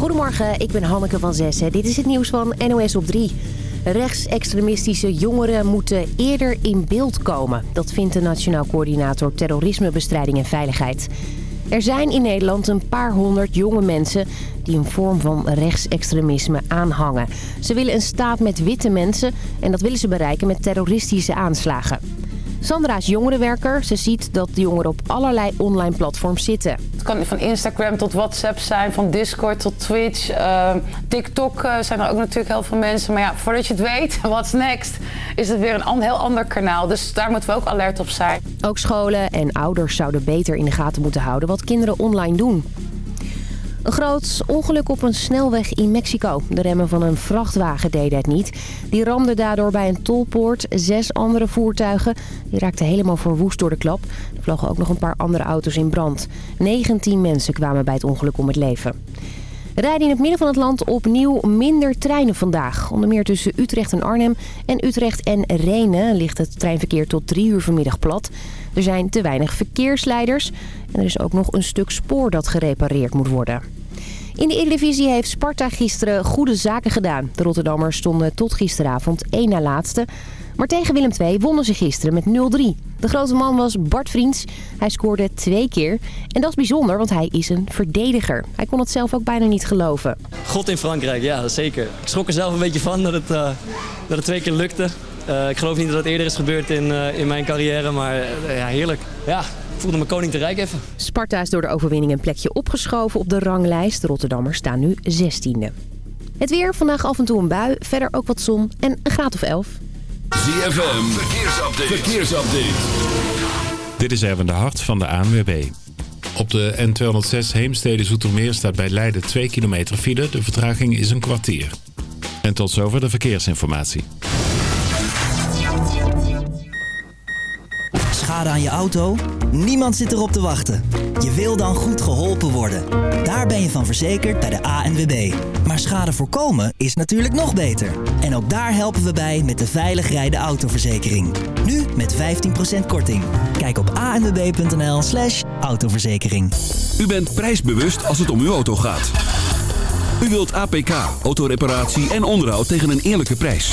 Goedemorgen, ik ben Hanneke van Zessen. Dit is het nieuws van NOS op 3. Rechtsextremistische jongeren moeten eerder in beeld komen. Dat vindt de Nationaal Coördinator Terrorismebestrijding en Veiligheid. Er zijn in Nederland een paar honderd jonge mensen die een vorm van rechtsextremisme aanhangen. Ze willen een staat met witte mensen en dat willen ze bereiken met terroristische aanslagen. Sandra is jongerenwerker. Ze ziet dat de jongeren op allerlei online platforms zitten. Het kan van Instagram tot WhatsApp zijn, van Discord tot Twitch. Uh, TikTok uh, zijn er ook natuurlijk heel veel mensen. Maar ja, voordat je het weet, what's next, is het weer een heel ander kanaal. Dus daar moeten we ook alert op zijn. Ook scholen en ouders zouden beter in de gaten moeten houden wat kinderen online doen. Een groot ongeluk op een snelweg in Mexico. De remmen van een vrachtwagen deden het niet. Die ramde daardoor bij een tolpoort. Zes andere voertuigen die raakten helemaal verwoest door de klap. Er vlogen ook nog een paar andere auto's in brand. 19 mensen kwamen bij het ongeluk om het leven. Rijden in het midden van het land opnieuw minder treinen vandaag. Onder meer tussen Utrecht en Arnhem en Utrecht en Renen ligt het treinverkeer tot drie uur vanmiddag plat. Er zijn te weinig verkeersleiders en er is ook nog een stuk spoor dat gerepareerd moet worden. In de Eredivisie heeft Sparta gisteren goede zaken gedaan. De Rotterdammers stonden tot gisteravond één na laatste. Maar tegen Willem II wonnen ze gisteren met 0-3. De grote man was Bart Vriends. Hij scoorde twee keer. En dat is bijzonder, want hij is een verdediger. Hij kon het zelf ook bijna niet geloven. God in Frankrijk, ja, zeker. Ik schrok er zelf een beetje van dat het, uh, dat het twee keer lukte. Uh, ik geloof niet dat het eerder is gebeurd in, uh, in mijn carrière, maar ja, heerlijk. Ja, ik voelde me koning te rijk even. Sparta is door de overwinning een plekje opgeschoven op de ranglijst. De Rotterdammers staan nu 16e. Het weer, vandaag af en toe een bui, verder ook wat zon en een graad of 11. ZFM, verkeersupdate. verkeersupdate. Dit is even de hart van de ANWB. Op de N206 Heemstede-Zoetermeer staat bij Leiden 2 kilometer file. De vertraging is een kwartier. En tot zover de verkeersinformatie. Aan je auto? Niemand zit erop te wachten. Je wil dan goed geholpen worden. Daar ben je van verzekerd bij de ANWB. Maar schade voorkomen is natuurlijk nog beter. En ook daar helpen we bij met de veilig rijden autoverzekering. Nu met 15% korting. Kijk op anwb.nl slash autoverzekering. U bent prijsbewust als het om uw auto gaat. U wilt APK, autoreparatie en onderhoud tegen een eerlijke prijs.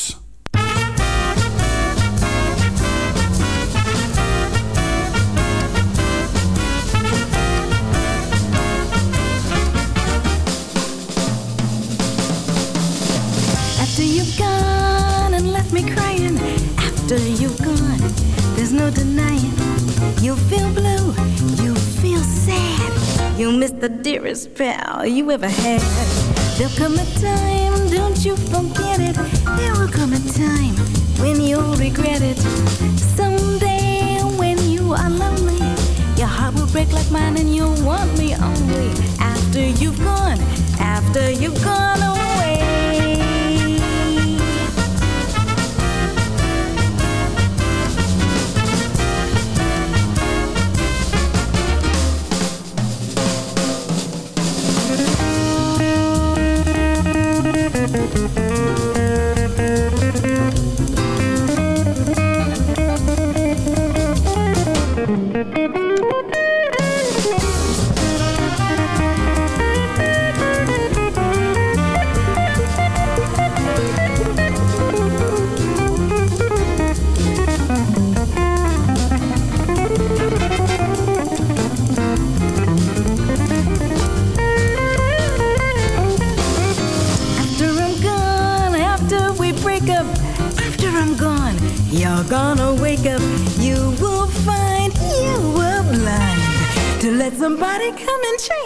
Dearest pal you ever had. There'll come a time, don't you forget it. There will come a time when you'll regret it. Someday when you are lonely, your heart will break like mine and you'll want me only after you've gone, after you've gone away.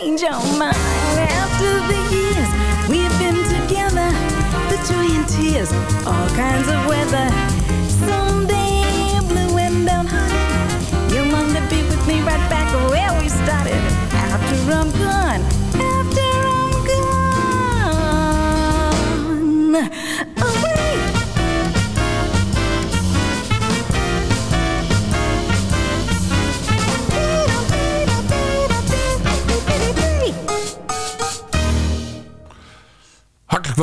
Change your mind. After the years we've been together, the joy and tears, all kinds of weather.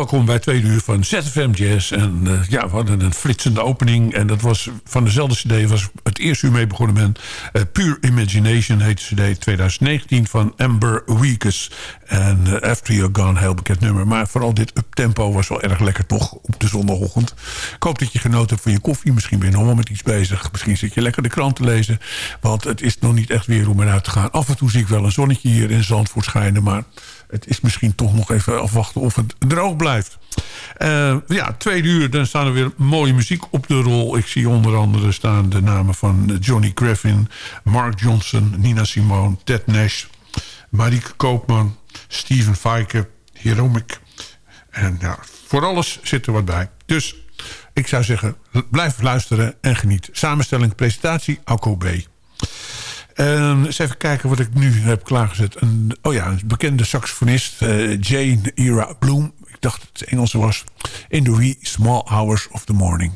Welkom bij Tweede Uur van ZFM Jazz. En eh, ja, we hadden een flitsende opening. En dat was van dezelfde cd was het eerste uur mee begonnen met eh, Pure Imagination heet de cd 2019 van Amber Weekes. En eh, After You're Gone, heel bekend nummer. Maar vooral dit uptempo was wel erg lekker toch op de zondagochtend. Ik hoop dat je genoten hebt van je koffie. Misschien ben je nog wel met iets bezig. Misschien zit je lekker de krant te lezen. Want het is nog niet echt weer om eruit te gaan. Af en toe zie ik wel een zonnetje hier in Zandvoort schijnen. Maar het is misschien toch nog even afwachten of het droog blijft. Eh, ja, tweede uur, dan staan er weer mooie muziek op de rol. Ik zie onder andere staan de namen van Johnny Griffin... Mark Johnson, Nina Simone, Ted Nash... Marieke Koopman, Steven Feike, Hieromik. En ja, voor alles zit er wat bij. Dus ik zou zeggen, blijf luisteren en geniet. Samenstelling, presentatie, Alco B. En eens even kijken wat ik nu heb klaargezet. Een, oh ja, een bekende saxofonist, eh, Jane Ira Bloom. Ik dacht dat het Engelse was. In the wee small hours of the morning.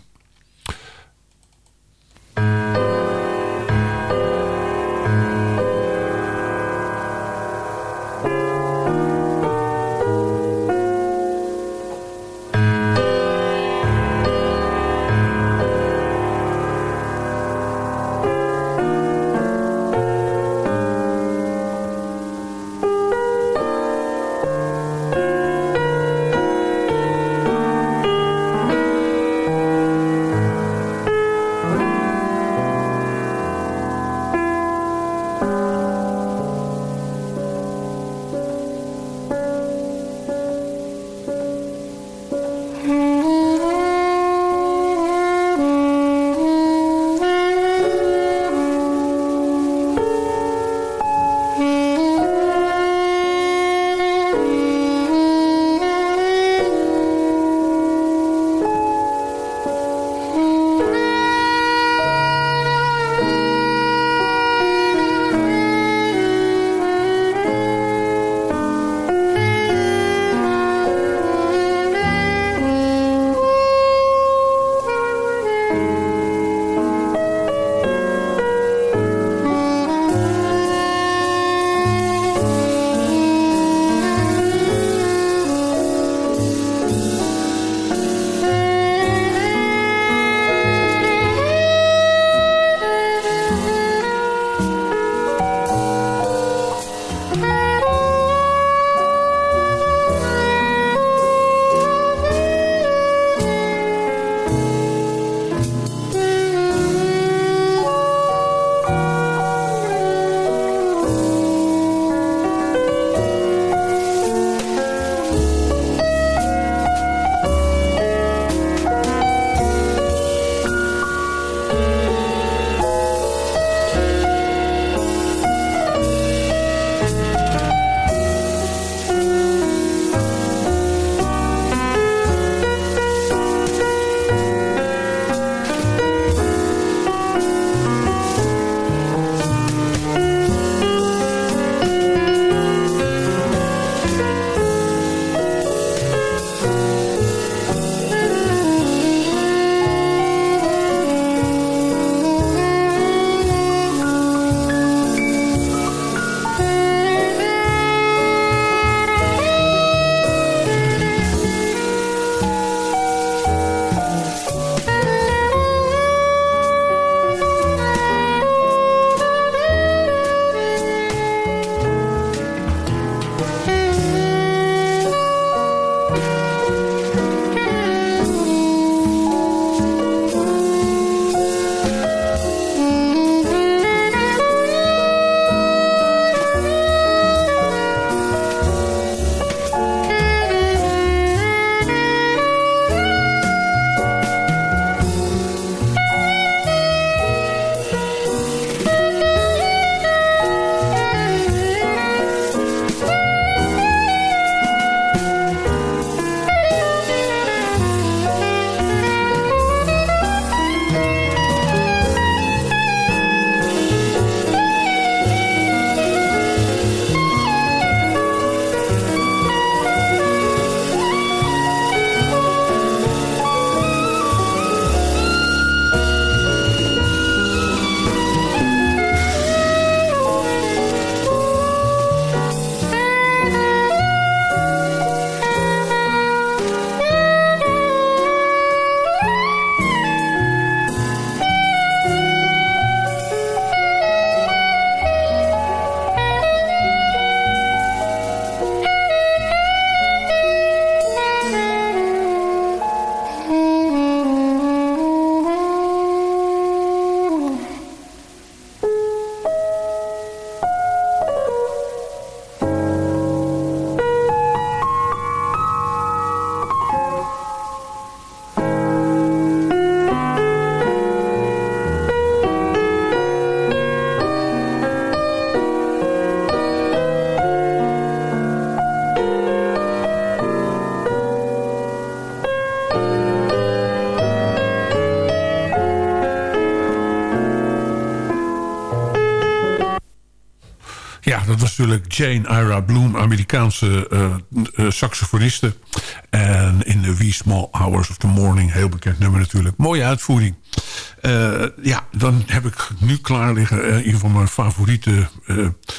Jane Ira Bloom, Amerikaanse eh, eh, saxofoniste. En in The Wee Small Hours of the Morning, heel bekend nummer natuurlijk. Mooie uitvoering. Eh, ja, dan heb ik nu klaar liggen een van mijn favoriete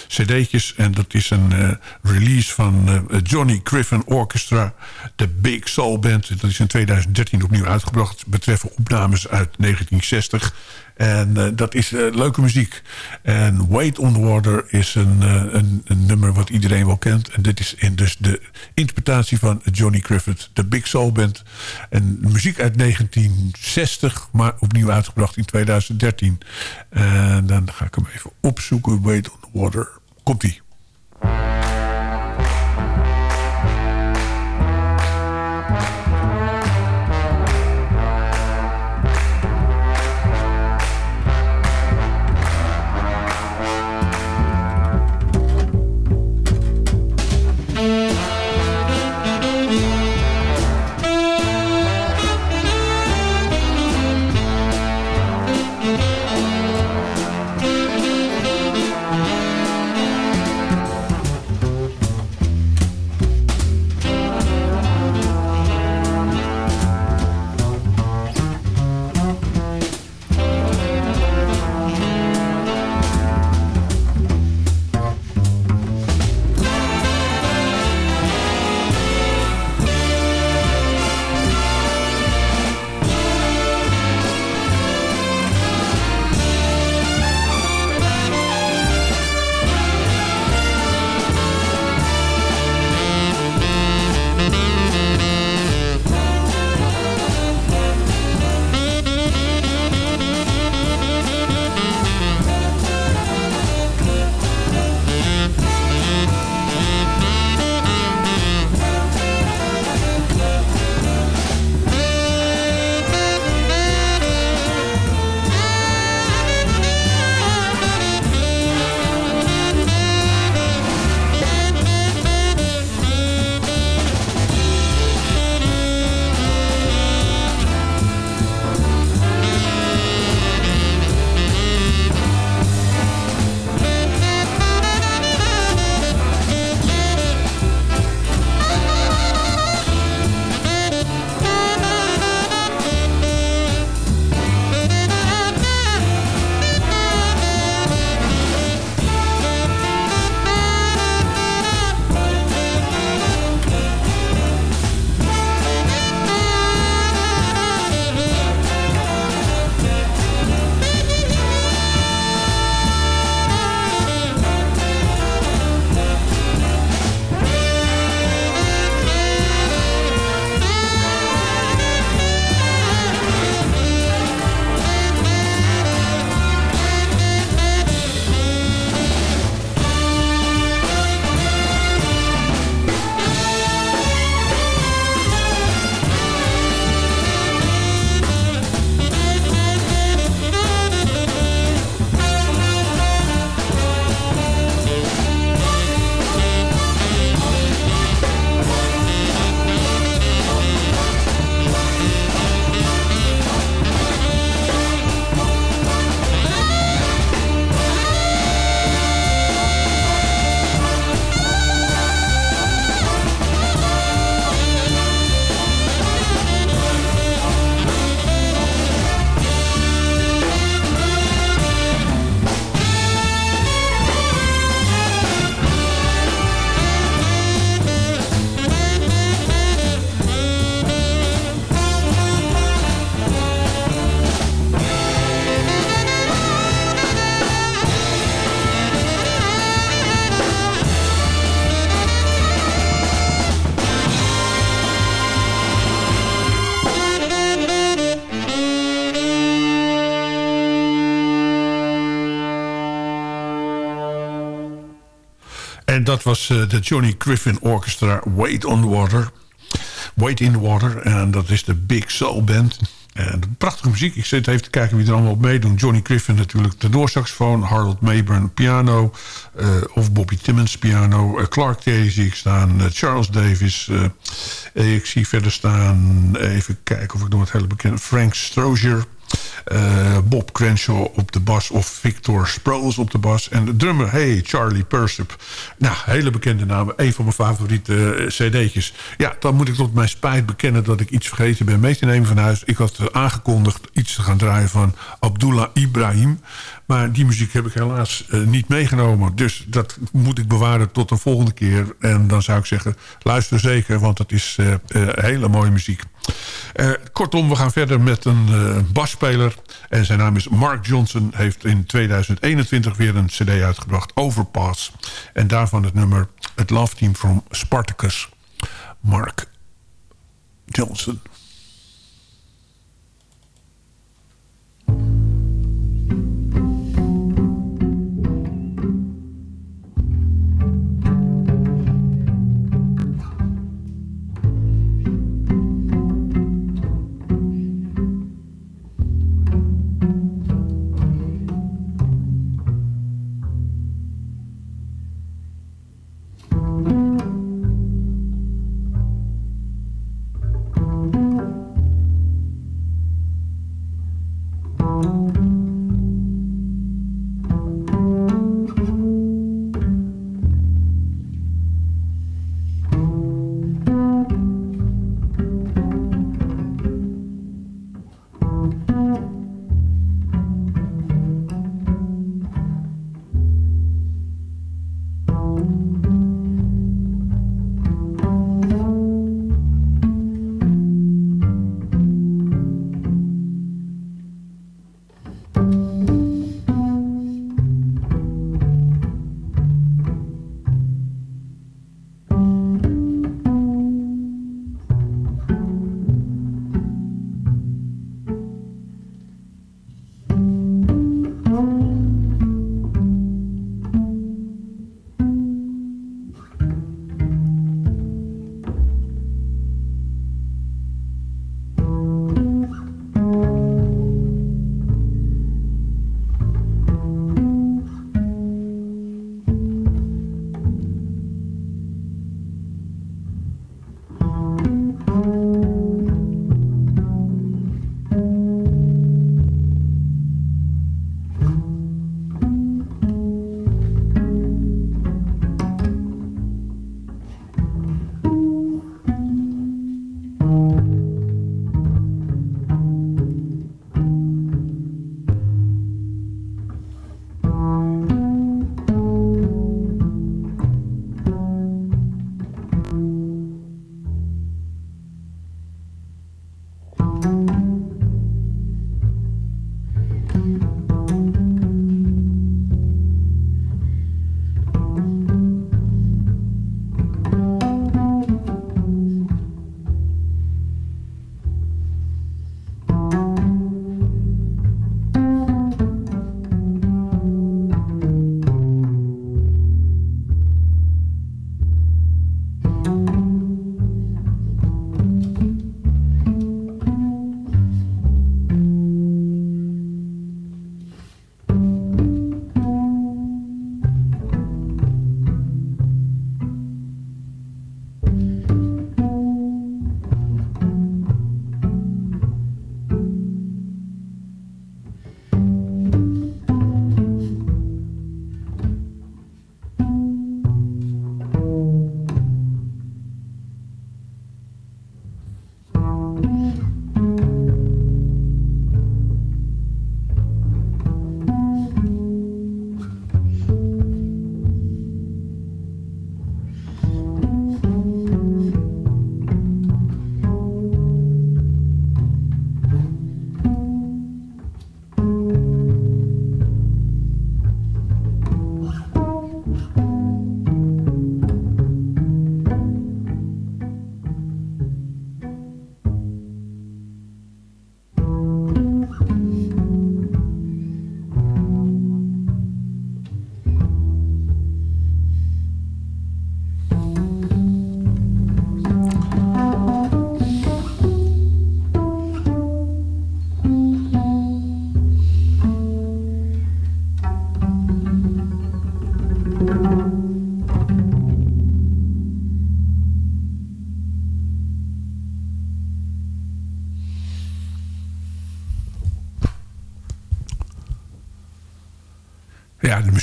cd'tjes. En dat is een release van Johnny Griffin Orchestra. De Big Soul Band. Dat is in 2013 opnieuw uitgebracht. Betreffen opnames uit 1960. En eh, dat is eh, leuke muziek. En Wait on the Water is een, eh, een, een nummer wat iedereen wel kent. En dit is in dus de interpretatie van Johnny Griffith, de Big Soul Band. En muziek uit 1960, maar opnieuw uitgebracht in 2013. En dan ga ik hem even opzoeken. Wait on the Water. Komt-ie. Eh, de Johnny Griffin Orchestra Wait on Water. Wait in Water. En dat is de Big Soul Band. En prachtige muziek. Ik zit even te kijken wie er allemaal op meedoen. Johnny Griffin natuurlijk tenorsaxofoon. Harold Mayburn piano. eh, of Bobby Timmons piano. Eh, Clark Terry zie ik staan. Charles Davis. ik zie verder staan... Even kijken of ik nog wat hele bekende... Frank Strozier. Eh, Bob Crenshaw op de bas of Victor Sproles op de bas. En de drummer, hey, Charlie Persip. Nou, hele bekende namen. Een van mijn favoriete eh, cd'tjes. Ja, dan moet ik tot mijn spijt bekennen dat ik iets vergeten ben mee te nemen van huis. Ik had eh, aangekondigd iets te gaan draaien van Abdullah Ibrahim. Maar die muziek heb ik helaas niet meegenomen. Dus dat moet ik bewaren tot een volgende keer. En dan zou ik zeggen, luister zeker, want dat is hele mooie muziek. Kortom, we gaan verder met een eh, basspeler. En zijn naam is Mark Johnson. Heeft in 2021 weer een cd uitgebracht, Overpass. En daarvan het nummer Het Love Team from Spartacus. Mark Johnson.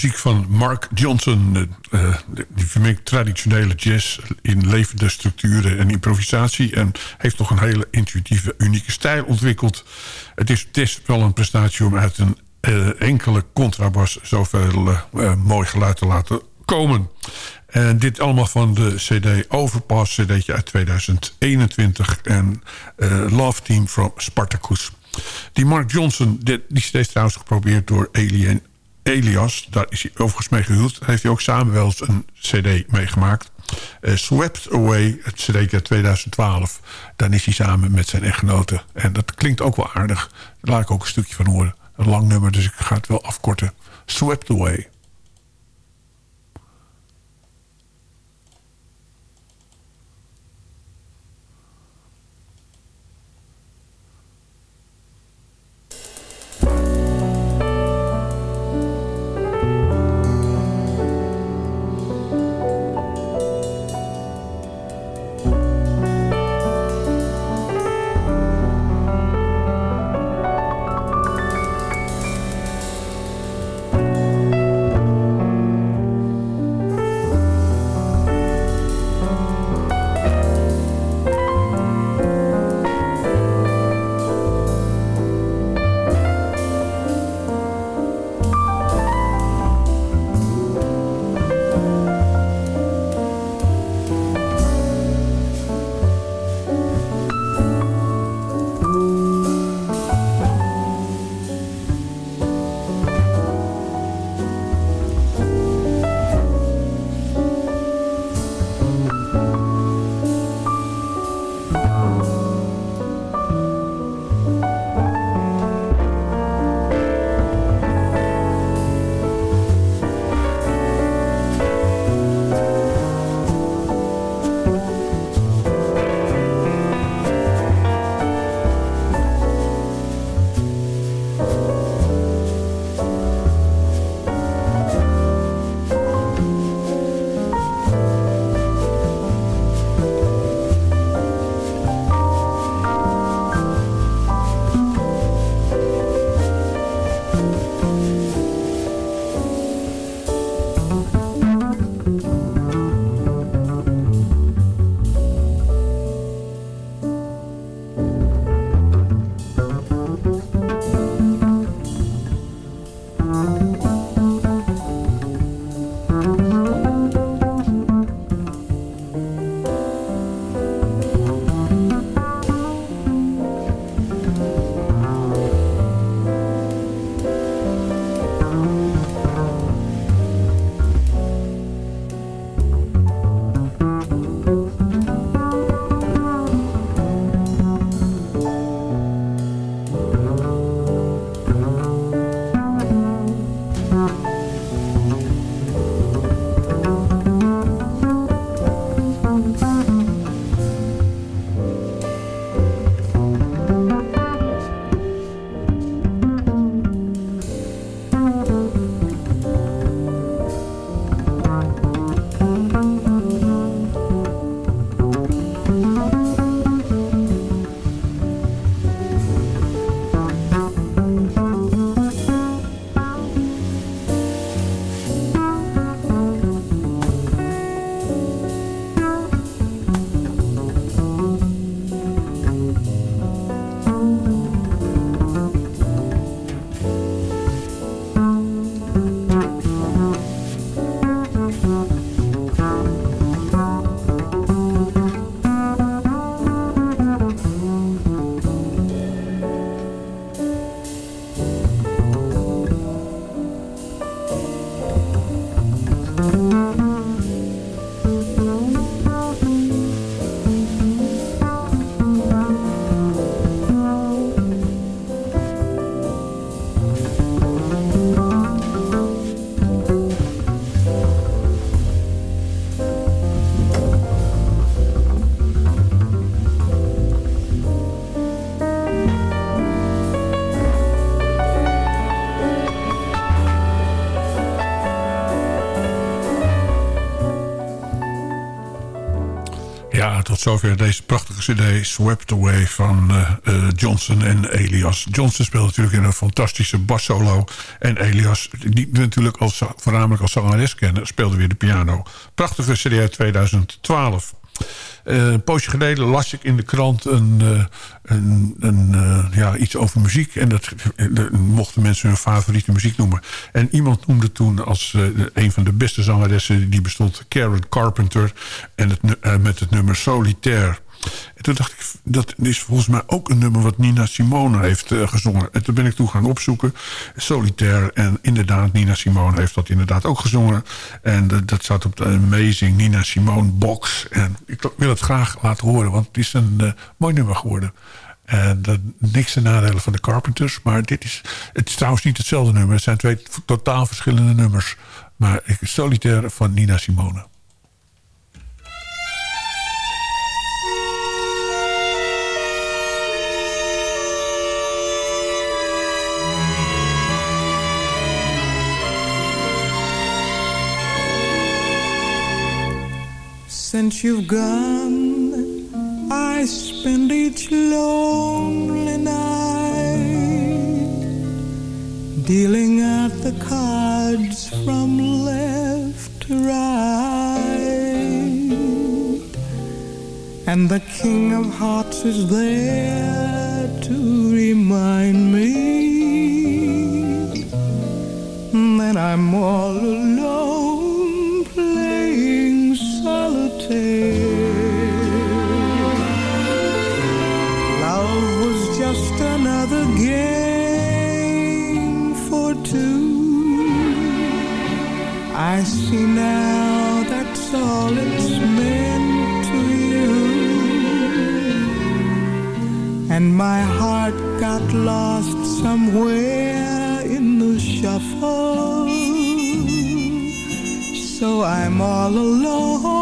Muziek van Mark Johnson. eh, die vermengt traditionele jazz in levende structuren en improvisatie. En heeft toch een hele intuïtieve, unieke stijl ontwikkeld. Het is best wel een prestatie om uit een eh, enkele contrabas zoveel eh, mooi geluid te laten komen. En dit allemaal van de CD Overpass, cd'tje uit 2021. En Love Team from Spartacus. Die Mark Johnson, die CD is trouwens geprobeerd door Alien Elias. Daar is hij overigens mee gehuwd. Heeft hij ook samen wel eens een cd meegemaakt. Eh, Swept Away, het cd uit 2012. Dan is hij samen met zijn echtgenote. En dat klinkt ook wel aardig. Daar laat ik ook een stukje van horen. Een lang nummer, dus ik ga het wel afkorten. Swept Away. Tot zover deze prachtige cd Swept Away van eh, eh, Johnson en Elias. Johnson speelt natuurlijk in een fantastische bassolo. En Elias, die we natuurlijk als, voornamelijk als zangeres kennen... speelde weer de piano. Prachtige cd uit 2012. Eh, een poosje geleden las ik in de krant een, eh, een, een, eh, ja, iets over muziek. En dat mochten mensen hun favoriete muziek noemen. En iemand noemde toen als een van de beste zangeressen... die bestond Karen Carpenter en het, met het nummer Solitaire. En toen dacht ik, dat is volgens mij ook een nummer... wat Nina Simone heeft eh, gezongen. En toen ben ik toen gaan opzoeken. Solitaire. En inderdaad, Nina Simone heeft dat inderdaad ook gezongen. En dat- staat op de Amazing Nina Simone box. En ik wil het graag laten horen, want het is een eh, mooi nummer geworden. En dat, niks ten nadele van de Carpenters. Maar dit is, het is trouwens niet hetzelfde nummer. Het zijn twee totaal verschillende nummers. Maar Solitaire van Nina Simone. Since you've gone, I spend each lonely night dealing out the cards from left to right. And the King of Hearts is there to remind me that I'm all alone lost somewhere in the shuffle. So I'm all alone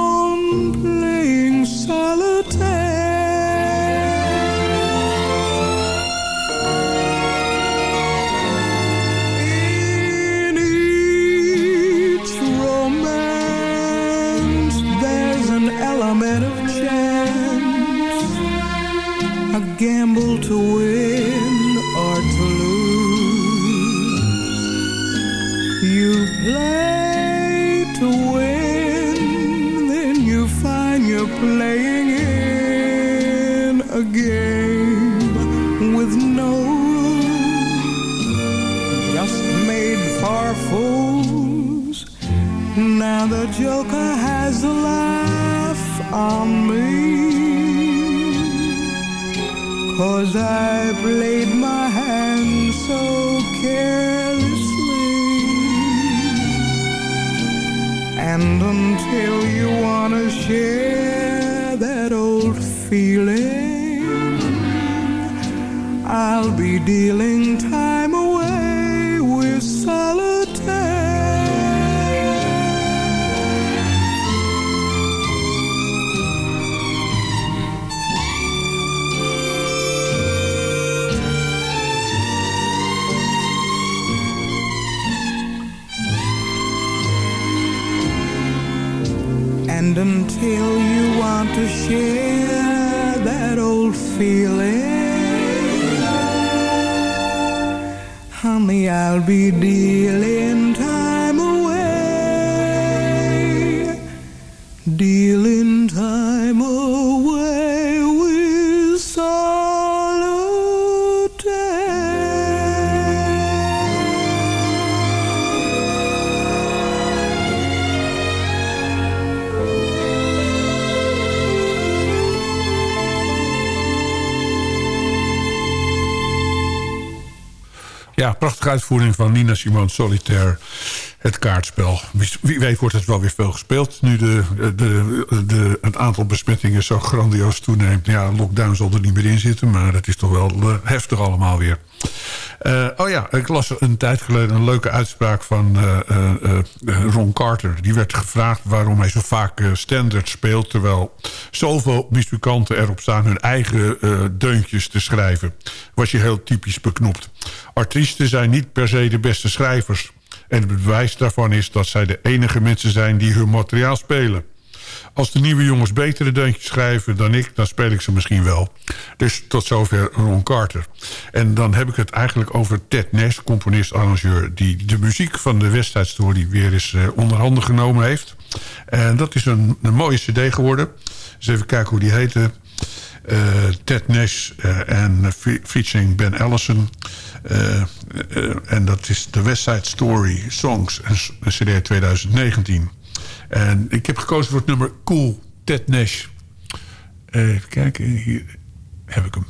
I played my hand so carelessly. And until you wanna share that old feeling, I'll be dealing Until you want to share that old feeling, honey, I'll be dealing Ja, prachtige uitvoering van Nina Simone Solitaire. Het kaartspel. Wie- weet wordt het wel weer veel gespeeld. Nu de, de, de, het aantal besmettingen zo grandioos toeneemt. Ja, lockdown zal er niet meer in zitten. Maar het is toch wel eh, heftig allemaal weer. Eh, oh ja, ik las een tijd geleden een leuke uitspraak van eh, Ron Carter. Die werd gevraagd waarom hij zo vaak standard speelt... terwijl zoveel muzikanten erop staan hun eigen deuntjes te schrijven. Was hij heel typisch beknopt. Artiesten zijn niet per se de beste schrijvers. En het bewijs daarvan is dat zij de enige mensen zijn die hun materiaal spelen. Als de nieuwe jongens betere deuntjes schrijven dan ik... dan speel ik ze misschien wel. Dus tot zover Ron Carter. En dan heb ik het eigenlijk over Ted Ness, componist-arrangeur... die de muziek van de West Side Story weer eens eh, onder handen genomen heeft. En dat is een, een mooie cd geworden. Dus even kijken hoe die heette. Eh, Ted Nash eh, en fe- featuring Ben Allison. Eh, eh, en dat is de West Side Story Songs, een cd 2019. En ik heb gekozen voor het nummer Cool, Ted Nash. Even kijken, hier heb ik hem.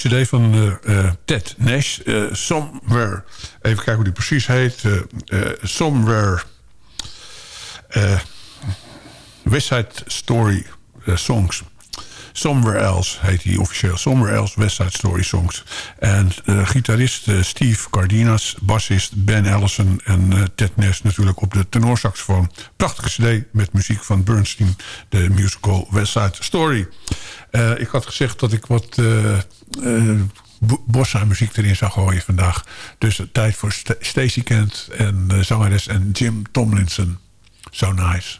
Cd van eh, eh, Ted Nash. eh, Somewhere. Even kijken hoe die precies heet. Somewhere West Side Story Songs. Somewhere Else heet hij officieel. Somewhere Else West Side Story Songs. En eh, gitarist Steve Cardinas, bassist Ben Allison... en Ted Ness natuurlijk op de tenorsaxofoon. Prachtige cd met muziek van Bernstein, de musical West Side Story. Eh, ik had gezegd dat ik wat eh eh, bo- bossa muziek erin zou gooien vandaag. Dus tijd voor St Stacey Kent en zangeres en Jim Tomlinson. So nice.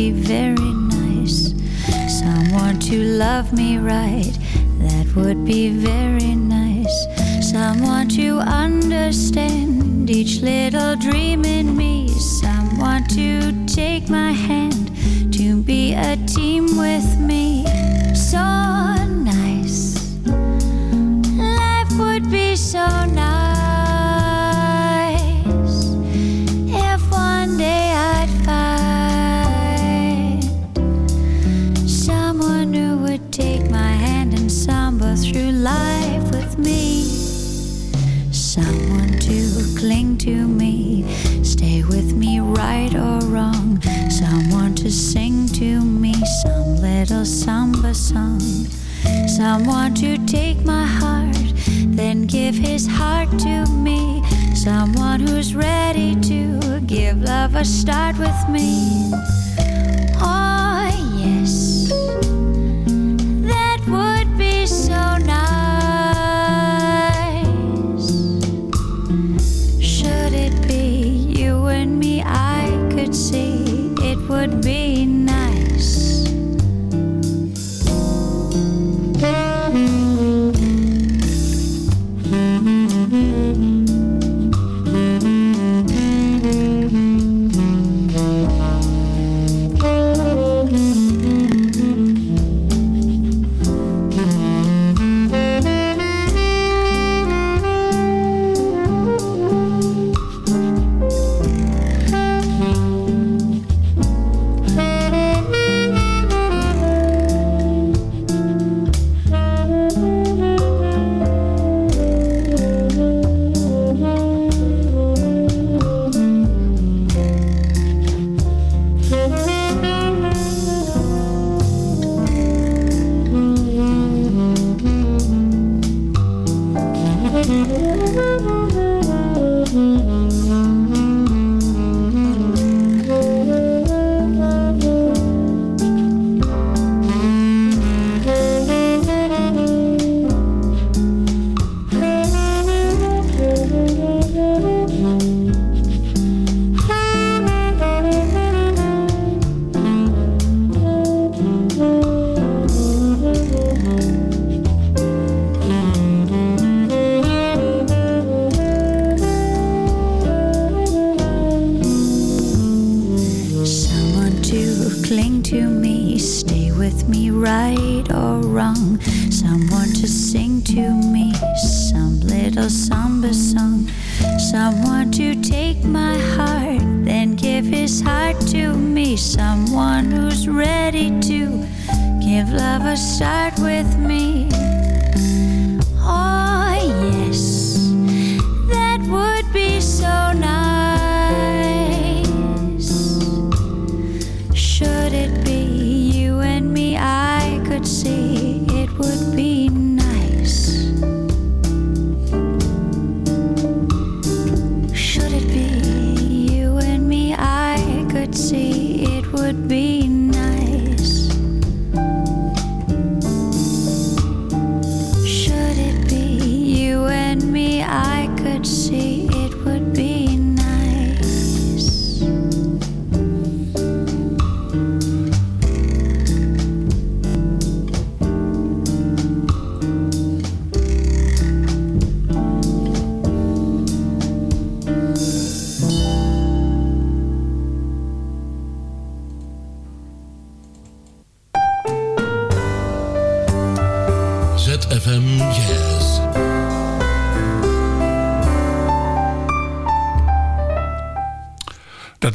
Be very nice. Someone to love me right, that would be very nice. Someone to understand each little dream in me. Someone to take my hand, to be a team with me. So nice. Life would be so nice. Little samba song. Someone to take my heart, then give his heart to me. Someone who's ready to give love a start with me. Oh,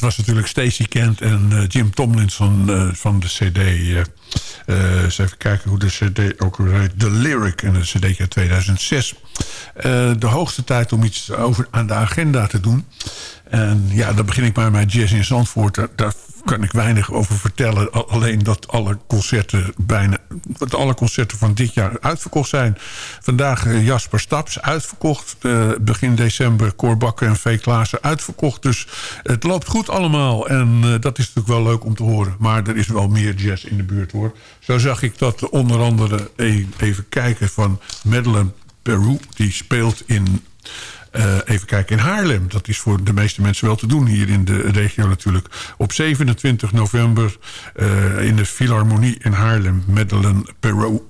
was natuurlijk Stacey Kent en eh, Jim Tomlinson eh, van de cd. eh, eens even kijken hoe de cd ook heet. The Lyric en de cd uit 2006. Eh, de hoogste tijd om iets over aan de agenda te doen. En ja, dan begin ik maar met Jazz in Zandvoort. Daar kan ik weinig over vertellen. Al- Alleen dat alle concerten bijna... dat alle concerten van dit jaar uitverkocht zijn. Vandaag eh, Jasper Staps uitverkocht. Eh, begin december Cor Bakker en V. Klaassen uitverkocht. Dus het loopt goed allemaal. En eh, dat is natuurlijk wel leuk om te horen. Maar er is wel meer jazz in de buurt hoor. Zo zag ik dat onder andere... e- even kijken van Madeleine Peru. Die speelt in... eh, even kijken, in Haarlem. Dat is voor de meeste mensen wel te doen hier in de regio natuurlijk. Op 27 november eh, in de Philharmonie in Haarlem. Madeleine Perrault.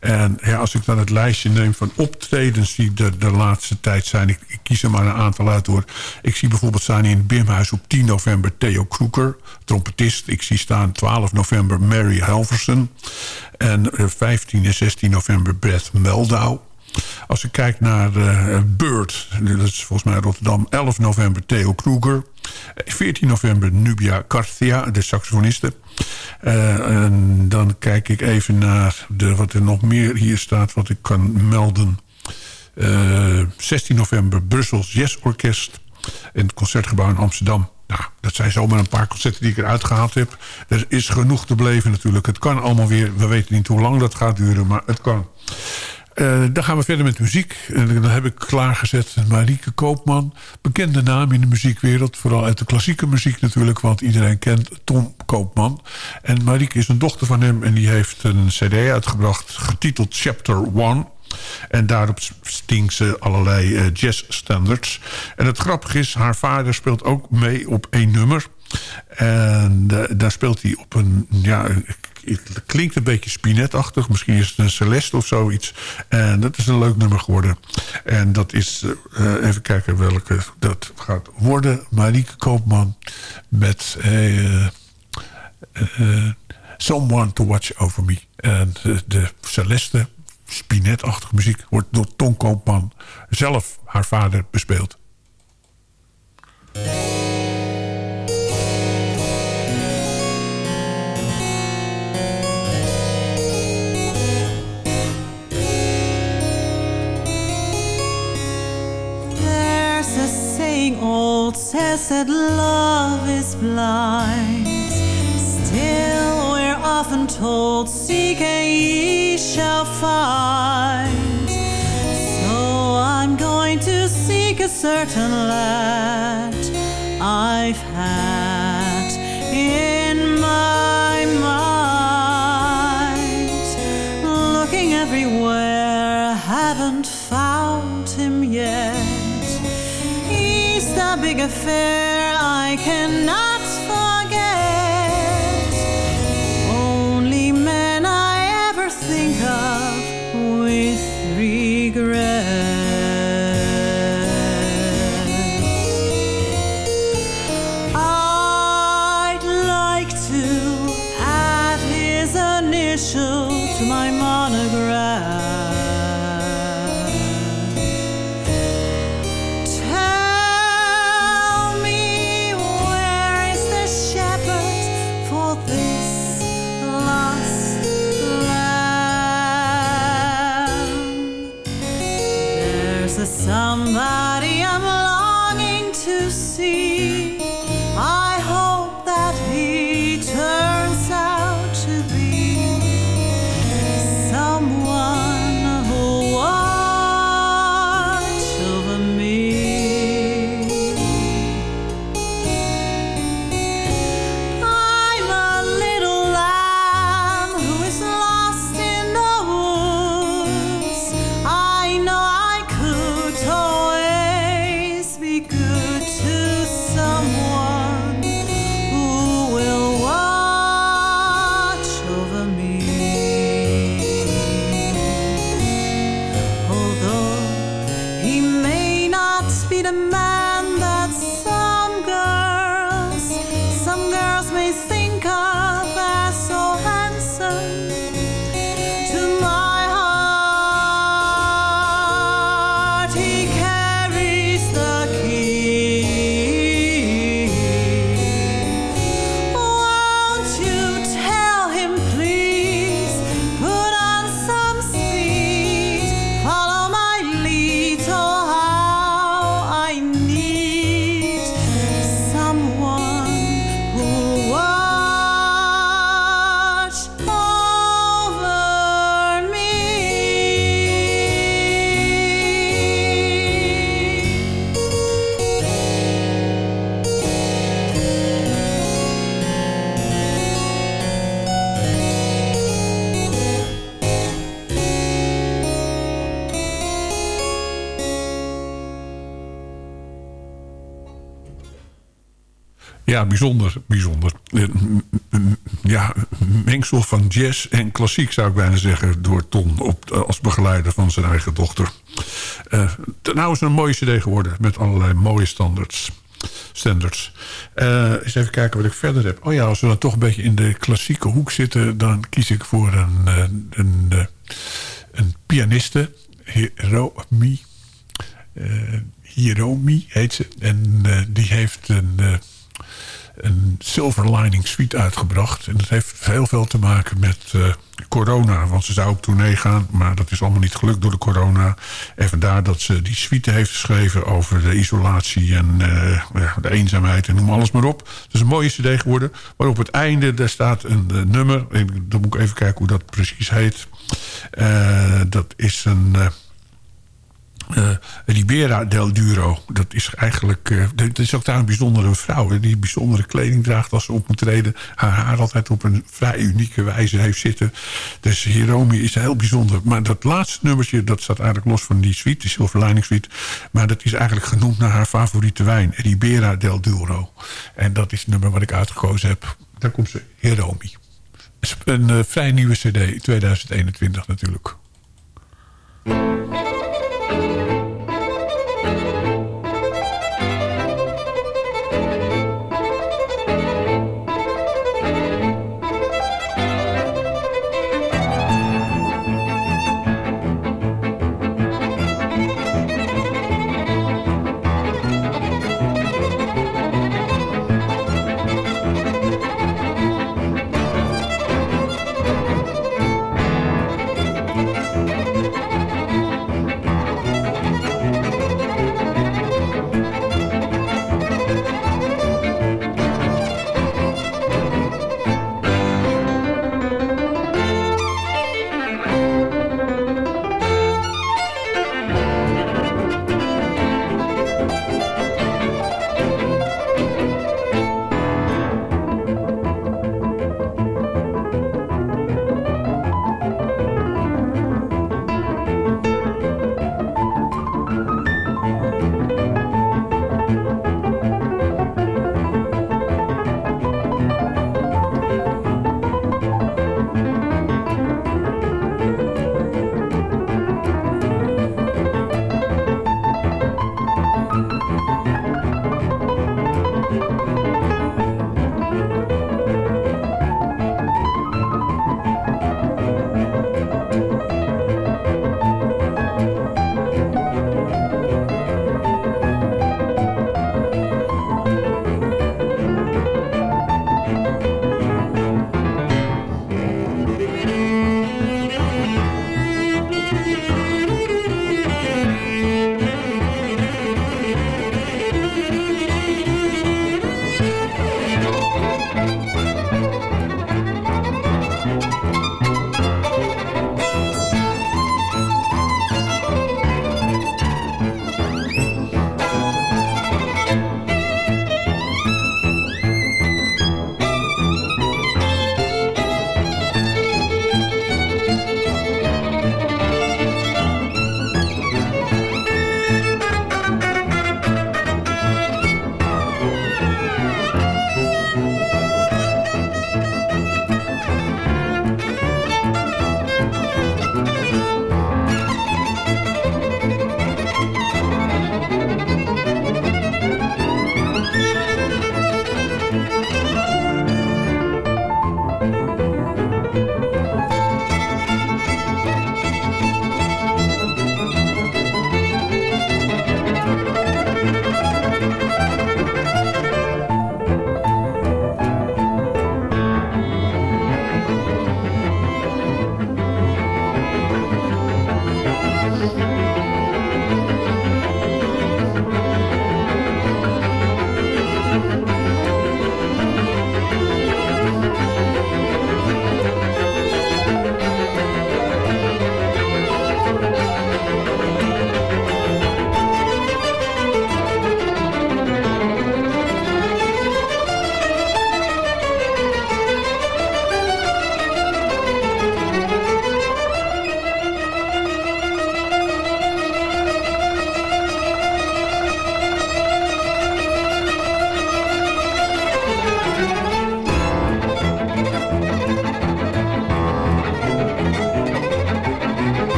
En ja, als ik dan het lijstje neem van optredens die er de laatste tijd zijn... Ik, kies er maar een aantal uit hoor. Ik zie bijvoorbeeld staan in het Bimhuis op 10 november Theo Kroeker, trompetist. Ik zie staan 12 november Mary Helversen. En eh, 15 en 16 november Brett Meldau. Als ik kijk naar eh Bird, dat is volgens mij Rotterdam, 11 november Theo Kroeger. Eh, 14 november Nubia Carthia, de saxofoniste. Eh, en dan kijk ik even naar de, wat er nog meer hier staat, wat ik kan melden. Eh, 16 november Brussels Jazz Orkest in het Concertgebouw in Amsterdam. Nou, dat zijn zomaar een paar concerten die ik eruit gehaald heb. Er is genoeg te beleven natuurlijk. Het kan allemaal weer. We weten niet hoe lang dat gaat duren, maar het kan. Eh, dan gaan we verder met muziek. En dan heb ik klaargezet Marieke Koopman. Bekende naam in de muziekwereld. Vooral uit de klassieke muziek natuurlijk. Want iedereen kent Tom Koopman. En Marieke is een dochter van hem. En die heeft een cd uitgebracht. Getiteld Chapter 1. En daarop stinkt ze allerlei eh, jazzstandards. En het grappige is, haar vader speelt ook mee op één nummer. En eh, daar speelt hij op een... Ja, het klinkt een beetje spinetachtig. Misschien is het een Celeste of zoiets. En dat is een leuk nummer geworden. En dat is... eh, even kijken welke dat gaat worden. Marieke Koopman met... eh, eh, Someone to Watch Over Me. En de, de Celeste, spinetachtige muziek... wordt door Ton Koopman zelf haar vader bespeeld. Old says that love is blind. Still, we're often told, Seek and ye shall find. So I'm going to seek a certain lad I've had in my mind. Looking everywhere, I haven't found him yet. The big affair I cannot forget. Only man I ever think of with regret. Ja, bijzonder, bijzonder. Eh, Ja, mengsel van jazz en klassiek zou ik bijna zeggen... door Ton op, als begeleider van zijn eigen dochter. Eh, nou is het een mooie cd geworden met allerlei mooie standards. standards. Eh, eens even kijken wat ik verder heb. Oh ja, als we dan toch een beetje in de klassieke hoek zitten... dan kies ik voor een, eh, een, eh, een pianiste, Hiromi. Eh, Hiromi heet ze. En eh, die heeft een, eh, een Silver Lining Suite uitgebracht. En dat heeft heel veel te maken met eh, corona. Want ze zou op tournee gaan, maar dat is allemaal niet gelukt door de corona. En vandaar dat ze die suite heeft geschreven over de isolatie en eh, ja, de eenzaamheid en noem alles maar op. Het is een mooie cd geworden. Maar op het einde, daar staat een eh, nummer. Dan moet ik even kijken hoe dat precies heet. Eh, dat is een... eh, Ribera del Duro. Dat is eigenlijk... eh, dat is ook daar een bijzondere vrouw. Die bijzondere kleding draagt als ze op moet treden. Haar haar altijd op een vrij unieke wijze heeft zitten. Dus Hiromi is heel bijzonder. Maar dat laatste nummertje, dat staat eigenlijk los van die suite. Die Silver Lining Suite. Maar dat is eigenlijk genoemd naar haar favoriete wijn. Ribera del Duro. En dat is het nummer wat ik uitgekozen heb. Daar komt ze, Hiromi. Een eh, vrij nieuwe cd, 2021 natuurlijk.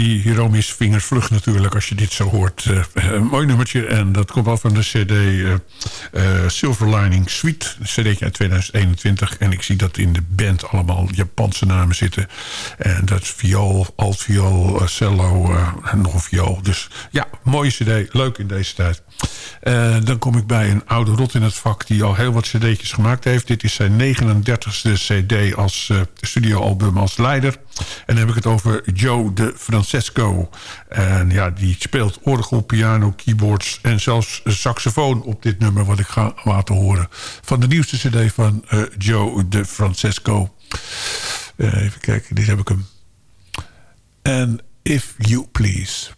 Die Hiromi is vingersvlug natuurlijk als je dit zo hoort. Eh, een mooi nummertje en dat komt af van de cd eh, eh, Silver Lining Suite. Cd'tje uit 2021 en ik zie dat in de band allemaal Japanse namen zitten. En dat is viool, altviool, cello en nog een viool. Dus ja, mooie cd, leuk in deze tijd. Uh, dan kom ik bij een oude rot in het vak... die al heel wat cd'tjes gemaakt heeft. Dit is zijn 39ste cd als uh, studioalbum als leider. En dan heb ik het over Joe de Francesco. En ja, die speelt orgel, piano, keyboards... en zelfs saxofoon op dit nummer wat ik ga laten horen. Van de nieuwste cd van uh, Joe de Francesco. even kijken, dit heb ik hem. En If You Please...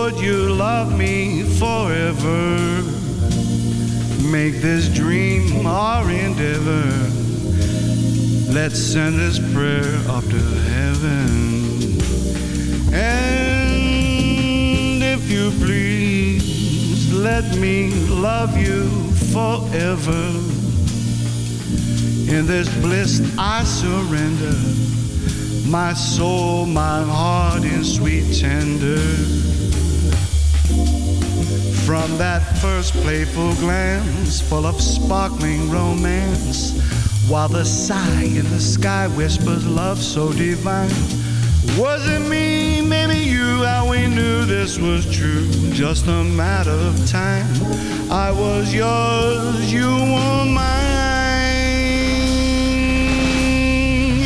would you love me forever? Make this dream our endeavor. Let's send this prayer up to heaven. And if you please, let me love you forever. In this bliss I surrender my soul, my heart in sweet tender. From that first playful glance, full of sparkling romance, while the sigh in the sky whispers love so divine. Was it me, maybe you, how we knew this was true? Just a matter of time. I was yours, you were mine.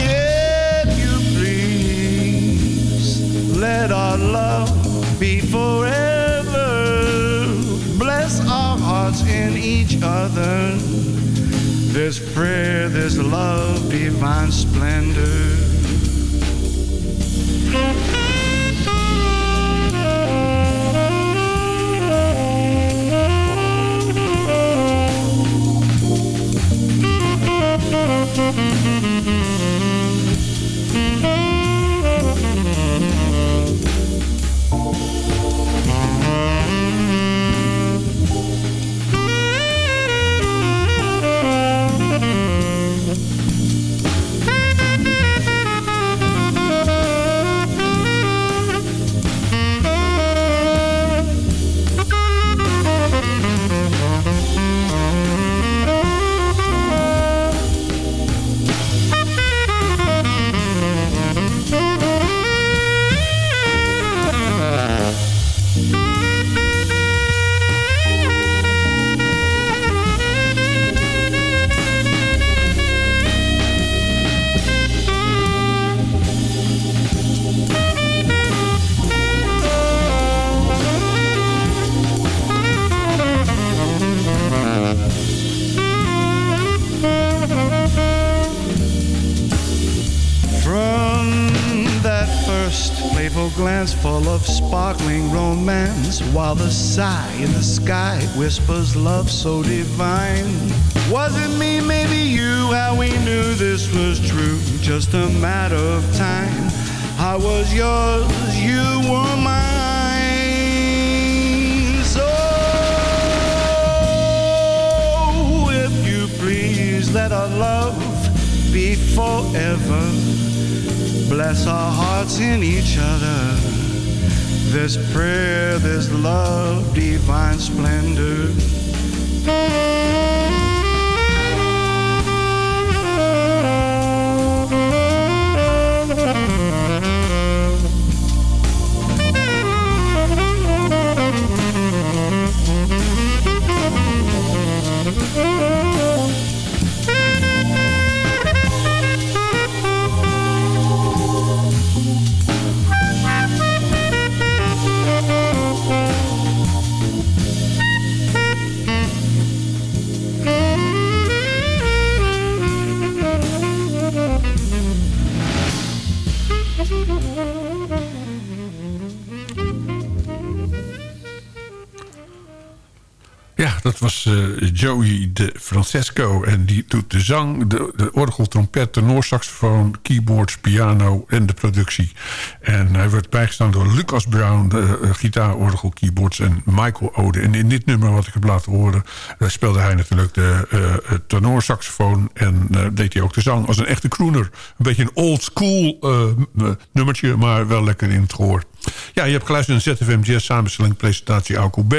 If you please, let our love be forever. Hearts in each other. This prayer, this love, divine splendor. Glance full of sparkling romance while the sigh in the sky whispers love so divine. Was it me? Maybe you. How we knew this was true. Just a matter of time. I was yours? You were mine. So if you please let our love be forever bless our hearts in each other. This prayer, this love, divine splendor. Dat was eh, Joey de Francesco. En die doet de zang, de, de orgel, trompet, tenorsaxofoon, keyboards, piano en de productie. En hij wordt bijgestaan door Lucas Brown, de uh, gitaar, orgel, keyboards en Michael Ode. En in dit nummer wat ik heb laten horen, uh, speelde hij natuurlijk de tenorsaxofoon. En deed hij ook de zang als een echte crooner. Een beetje een old school nummertje, maar wel lekker in het gehoor. Ja, je hebt geluisterd naar ZFM samenstelling presentatie Alco B.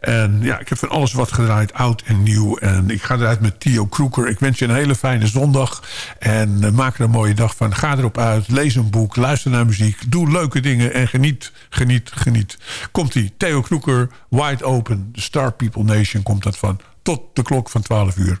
En ja, ik heb van alles wat gedraaid, oud en nieuw. En ik ga eruit met Theo Kroeker. Ik wens je een hele fijne zondag. En uh, maak er een mooie dag van. Ga erop uit, lees een boek, luister naar muziek. Doe leuke dingen en geniet, geniet, geniet. Komt-ie, Theo Kroeker, Wide Open, The Star People Nation komt dat van. Tot de klok van 12 uur.